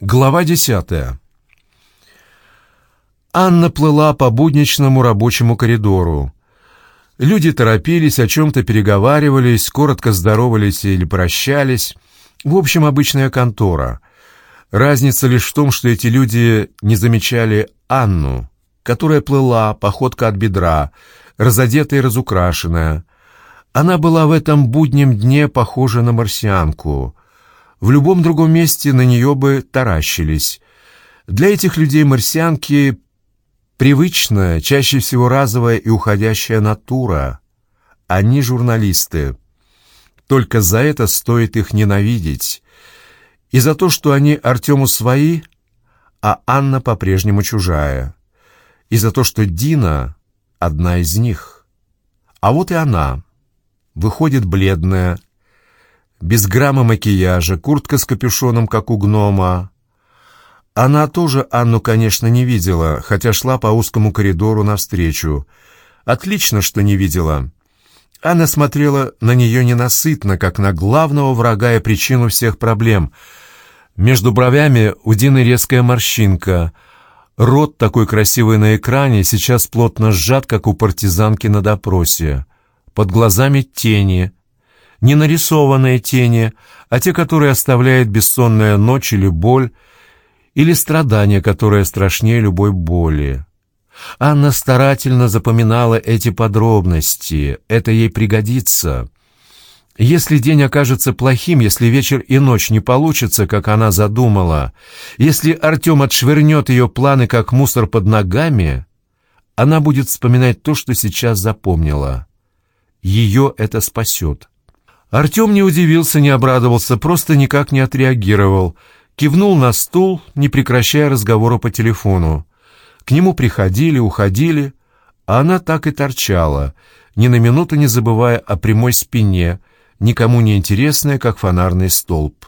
Глава десятая. Анна плыла по будничному рабочему коридору. Люди торопились, о чем-то переговаривались, коротко здоровались или прощались. В общем, обычная контора. Разница лишь в том, что эти люди не замечали Анну, которая плыла, походка от бедра, разодетая и разукрашенная. Она была в этом буднем дне похожа на марсианку. В любом другом месте на нее бы таращились. Для этих людей марсианки привычная, чаще всего разовая и уходящая натура. Они журналисты. Только за это стоит их ненавидеть. И за то, что они Артему свои, а Анна по-прежнему чужая. И за то, что Дина одна из них. А вот и она. Выходит бледная, без грамма макияжа, куртка с капюшоном, как у гнома. Она тоже Анну, конечно, не видела, хотя шла по узкому коридору навстречу. Отлично, что не видела. Анна смотрела на нее ненасытно, как на главного врага и причину всех проблем. Между бровями у Дины резкая морщинка. Рот, такой красивый на экране, сейчас плотно сжат, как у партизанки на допросе. Под глазами тени — не нарисованные тени, а те, которые оставляет бессонная ночь или боль, или страдание, которое страшнее любой боли. Анна старательно запоминала эти подробности, это ей пригодится. Если день окажется плохим, если вечер и ночь не получится, как она задумала, если Артем отшвырнет ее планы, как мусор под ногами, она будет вспоминать то, что сейчас запомнила. Ее это спасет. Артем не удивился, не обрадовался, просто никак не отреагировал. Кивнул на стул, не прекращая разговора по телефону. К нему приходили, уходили, а она так и торчала, ни на минуту не забывая о прямой спине, никому не интересная, как фонарный столб.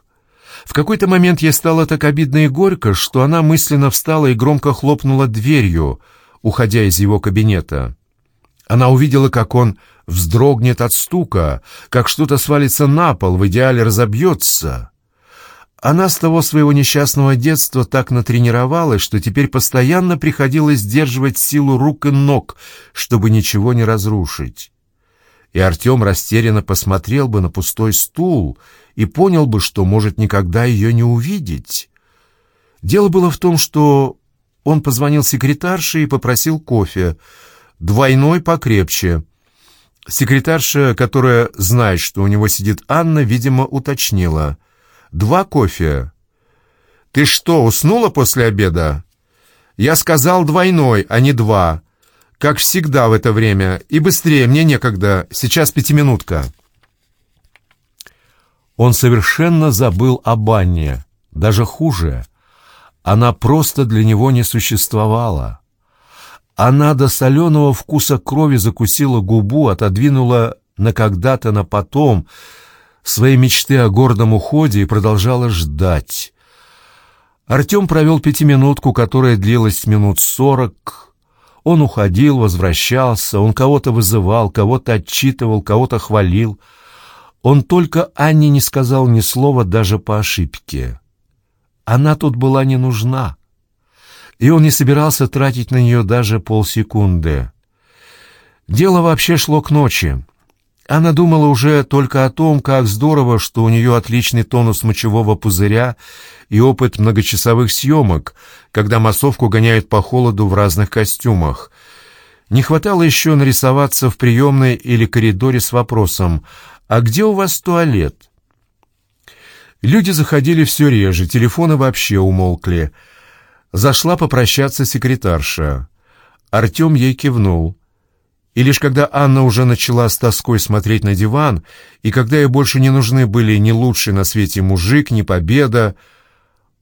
В какой-то момент ей стало так обидно и горько, что она мысленно встала и громко хлопнула дверью, уходя из его кабинета. Она увидела, как он вздрогнет от стука, как что-то свалится на пол, в идеале разобьется. Она с того своего несчастного детства так натренировалась, что теперь постоянно приходилось сдерживать силу рук и ног, чтобы ничего не разрушить. И Артем растерянно посмотрел бы на пустой стул и понял бы, что может никогда ее не увидеть. Дело было в том, что он позвонил секретарше и попросил кофе — двойной покрепче. Секретарша, которая знает, что у него сидит Анна, видимо, уточнила. «Два кофе». «Ты что, уснула после обеда?» «Я сказал двойной, а не два. Как всегда в это время. И быстрее, мне некогда. Сейчас пятиминутка». Он совершенно забыл об Анне. Даже хуже. Она просто для него не существовала. Она до соленого вкуса крови закусила губу, отодвинула на когда-то, на потом свои мечты о гордом уходе и продолжала ждать. Артем провел пятиминутку, которая длилась минут сорок. Он уходил, возвращался, он кого-то вызывал, кого-то отчитывал, кого-то хвалил. Он только Анне не сказал ни слова даже по ошибке. Она тут была не нужна и он не собирался тратить на нее даже полсекунды. Дело вообще шло к ночи. Она думала уже только о том, как здорово, что у нее отличный тонус мочевого пузыря и опыт многочасовых съемок, когда массовку гоняют по холоду в разных костюмах. Не хватало еще нарисоваться в приемной или коридоре с вопросом «А где у вас туалет?» Люди заходили все реже, телефоны вообще умолкли – Зашла попрощаться секретарша. Артем ей кивнул. И лишь когда Анна уже начала с тоской смотреть на диван, и когда ей больше не нужны были ни лучший на свете мужик, ни победа,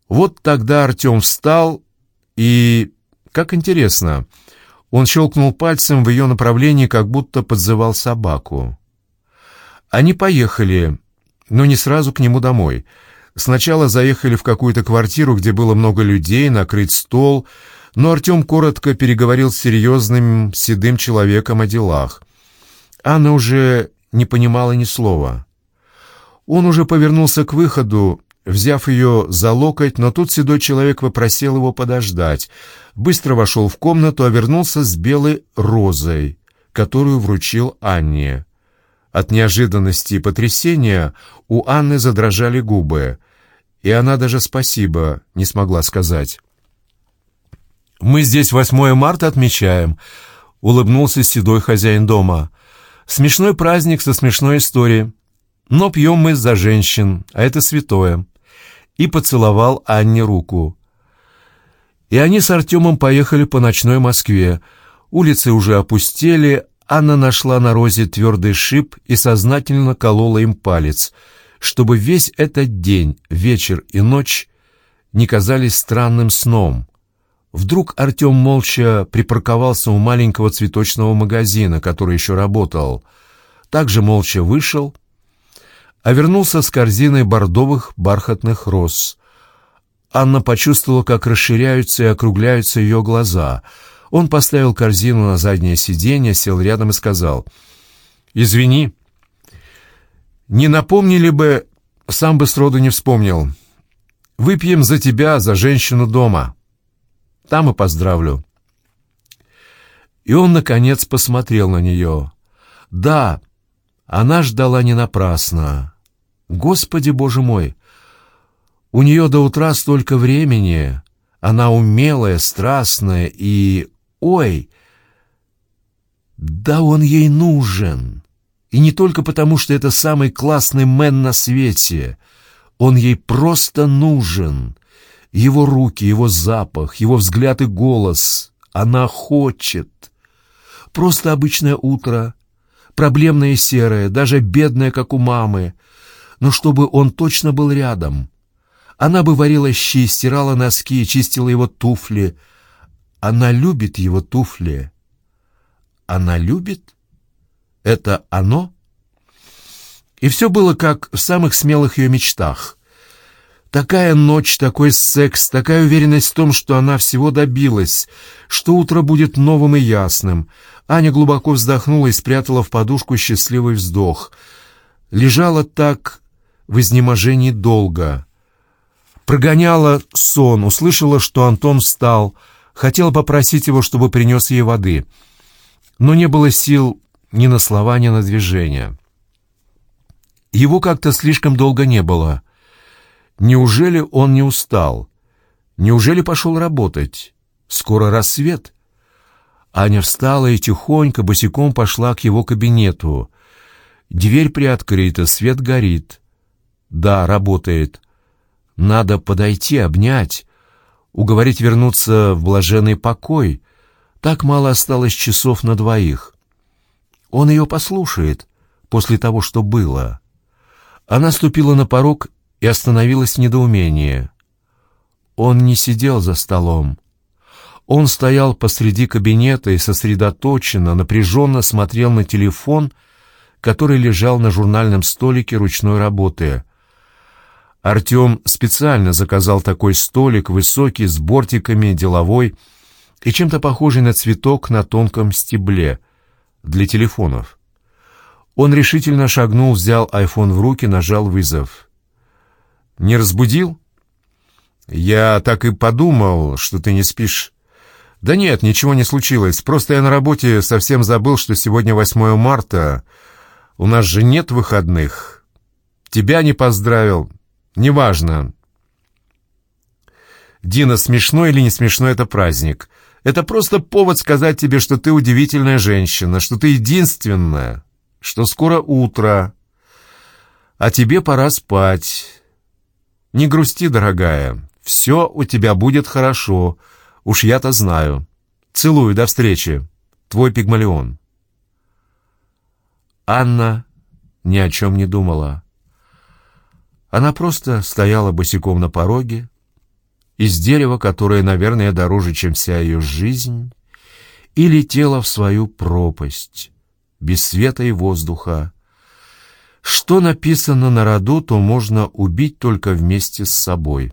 вот тогда Артем встал и... Как интересно, он щелкнул пальцем в ее направлении, как будто подзывал собаку. Они поехали, но не сразу к нему домой — Сначала заехали в какую-то квартиру, где было много людей, накрыт стол, но Артем коротко переговорил с серьезным седым человеком о делах. Анна уже не понимала ни слова. Он уже повернулся к выходу, взяв ее за локоть, но тут седой человек попросил его подождать. Быстро вошел в комнату, а вернулся с белой розой, которую вручил Анне. От неожиданности и потрясения у Анны задрожали губы, и она даже спасибо не смогла сказать. «Мы здесь 8 марта отмечаем», — улыбнулся седой хозяин дома. «Смешной праздник со смешной историей. Но пьем мы за женщин, а это святое». И поцеловал Анне руку. И они с Артемом поехали по ночной Москве. Улицы уже опустели, Анна нашла на розе твердый шип и сознательно колола им палец, чтобы весь этот день, вечер и ночь не казались странным сном. Вдруг Артем молча припарковался у маленького цветочного магазина, который еще работал. Также молча вышел, а вернулся с корзиной бордовых бархатных роз. Анна почувствовала, как расширяются и округляются ее глаза. Он поставил корзину на заднее сиденье, сел рядом и сказал, «Извини, не напомнили бы, сам бы сроду не вспомнил. Выпьем за тебя, за женщину дома». Там и поздравлю». И он, наконец, посмотрел на нее. «Да, она ждала не напрасно. Господи, Боже мой! У нее до утра столько времени. Она умелая, страстная и... Ой! Да он ей нужен!» И не только потому, что это самый классный мэн на свете. Он ей просто нужен. Его руки, его запах, его взгляд и голос. Она хочет. Просто обычное утро, проблемное и серое, даже бедное, как у мамы. Но чтобы он точно был рядом. Она бы варила щи, стирала носки, чистила его туфли. Она любит его туфли. Она любит? Это оно? И все было как в самых смелых ее мечтах. Такая ночь, такой секс, такая уверенность в том, что она всего добилась, что утро будет новым и ясным. Аня глубоко вздохнула и спрятала в подушку счастливый вздох. Лежала так в изнеможении долго. Прогоняла сон, услышала, что Антон встал, хотела попросить его, чтобы принес ей воды. Но не было сил ни на слова, ни на движение. Его как-то слишком долго не было — Неужели он не устал? Неужели пошел работать? Скоро рассвет. Аня встала и тихонько, босиком пошла к его кабинету. Дверь приоткрыта, свет горит. Да, работает. Надо подойти, обнять, уговорить вернуться в блаженный покой. Так мало осталось часов на двоих. Он ее послушает после того, что было. Она ступила на порог и остановилось в недоумении. Он не сидел за столом. Он стоял посреди кабинета и сосредоточенно, напряженно смотрел на телефон, который лежал на журнальном столике ручной работы. Артем специально заказал такой столик, высокий, с бортиками, деловой и чем-то похожий на цветок на тонком стебле для телефонов. Он решительно шагнул, взял айфон в руки, нажал вызов. Не разбудил? Я так и подумал, что ты не спишь. Да нет, ничего не случилось. Просто я на работе совсем забыл, что сегодня 8 марта. У нас же нет выходных. Тебя не поздравил. Неважно. Дина, смешно или не смешно это праздник. Это просто повод сказать тебе, что ты удивительная женщина, что ты единственная, что скоро утро, а тебе пора спать. Не грусти, дорогая, все у тебя будет хорошо, уж я-то знаю. Целую, до встречи. Твой пигмалион. Анна ни о чем не думала. Она просто стояла босиком на пороге, из дерева, которое, наверное, дороже, чем вся ее жизнь, и летела в свою пропасть, без света и воздуха, что написано на роду, то можно убить только вместе с собой.